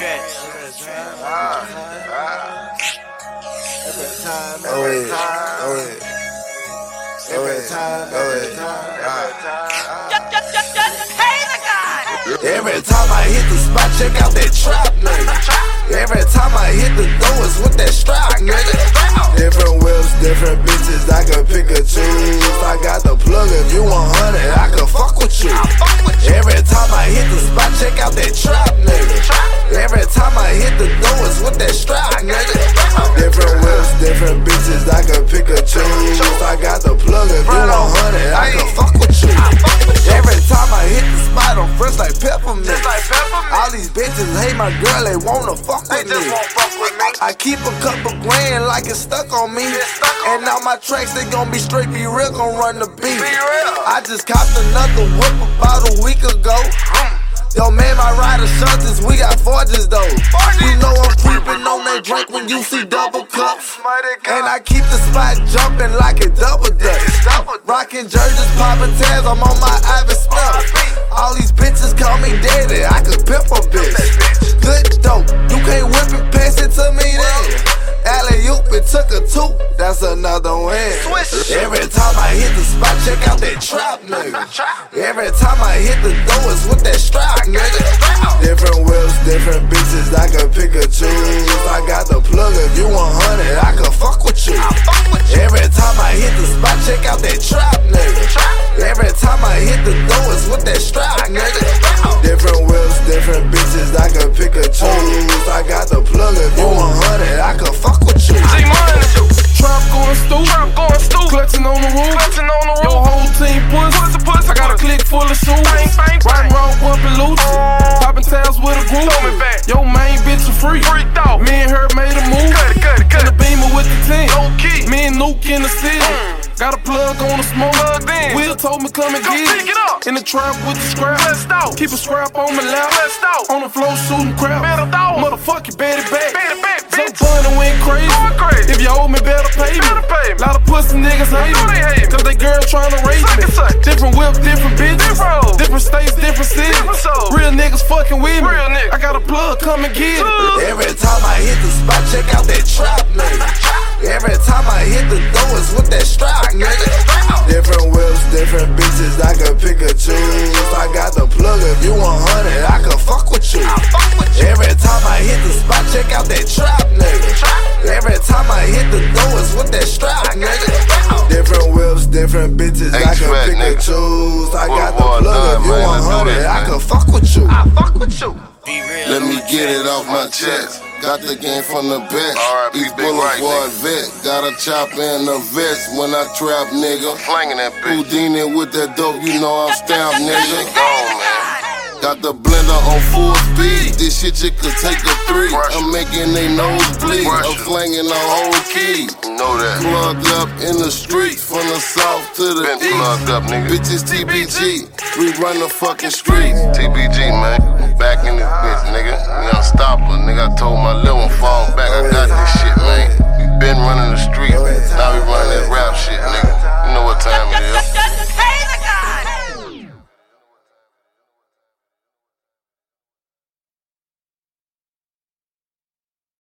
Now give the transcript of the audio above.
Ah. Every time, every time, oh yeah. Every time, every time, every time. I hit the spot, check out that trap, nigga. Every time I hit the doors with that strap, nigga. Different whips, different bitches, I can pick a choose. If I got the plug, if you 100, I can fuck with you. Every time I hit the spot, check out that trap, bitches, I can pick a choose. I got the plug, if you 100, I can fuck with you. Every time I hit the spot, I'm fresh like peppermint. All these bitches hate my girl, they wanna fuck with me. I keep a couple grand like it's stuck on me. And now my tracks, they gon' be straight, be real, gon' run the beat. I just copped another whip about a week. Yo, man, my rider shutters, we got forges though. You know I'm creeping on that drink when you see double cups. And I keep the spot jumping like a double dutch. Rockin' jerseys, poppin' tabs, I'm on my Ivan Smith. All these bitches call me daddy, I could pimp a bitch. Good dope, you can't whip it, pass it to me then. Alley oop, it took a two, that's another win. Every time I hit the spot, check out that trap, nigga. Every time I hit the doors with that strap, nigga. Different whips, different bitches, I can pick a choose. I got the plug, if you 100, I can fuck with you. Every time I hit the spot, check out that trap, nigga. Main bitch a freak. Freaked out. Me and her made a move. Cut it, cut it, cut In the beamer with the tent. Low key. Me and Nuke in the city. Mm. Got a plug on the smoke. Plugged in. Will told me come and Go get it up. In the trap with the scrap. Blessed out. Keep a scrap on my lap. Blessed out. On the floor shooting crap. Better dog. Motherfucker, bet it back. Bet it back, bitch. fun and went crazy. Going crazy. If you owe me, better pay me. Better pay me. Lot of pussy niggas hate know me. they hate me. Cause they girl tryna raise Suck me. suck. Different whip, different bitches. Different. Different states, different cities. Different. Real niggas fucking with me. Real niggas. I got a plug, come and get it. Every time I hit the spot, check out that trap, nigga. Every time I hit the doors with that strap, nigga. Different whips, different bitches, I can pick a choose. I got the plug, if you 100, different bitches, I can X-Fat, pick a nigga. choose. I got the Boulevard plug, if you man. Let's 100, I can fuck with you. I fuck with you. Let me get it off my chest. Got the game from the bench. R.I.P. East Big Right, Boulevard vet. Got a chopper and a vest when I trap, nigga. Flanging that bitch. Houdini with that dope, you know I'm stamped, nigga. Got the blender on full speed. This shit you could take a three. I'm making they nose bleed. I'm flanging the whole key. Know that. Plugged up in the streets from the south to the Been east. plugged up, nigga. Bitches TBG, we run the fucking streets. TBG, man. Back in this bitch, nigga. We unstoppable, nigga. I told my little one fall back. I got this shit, man.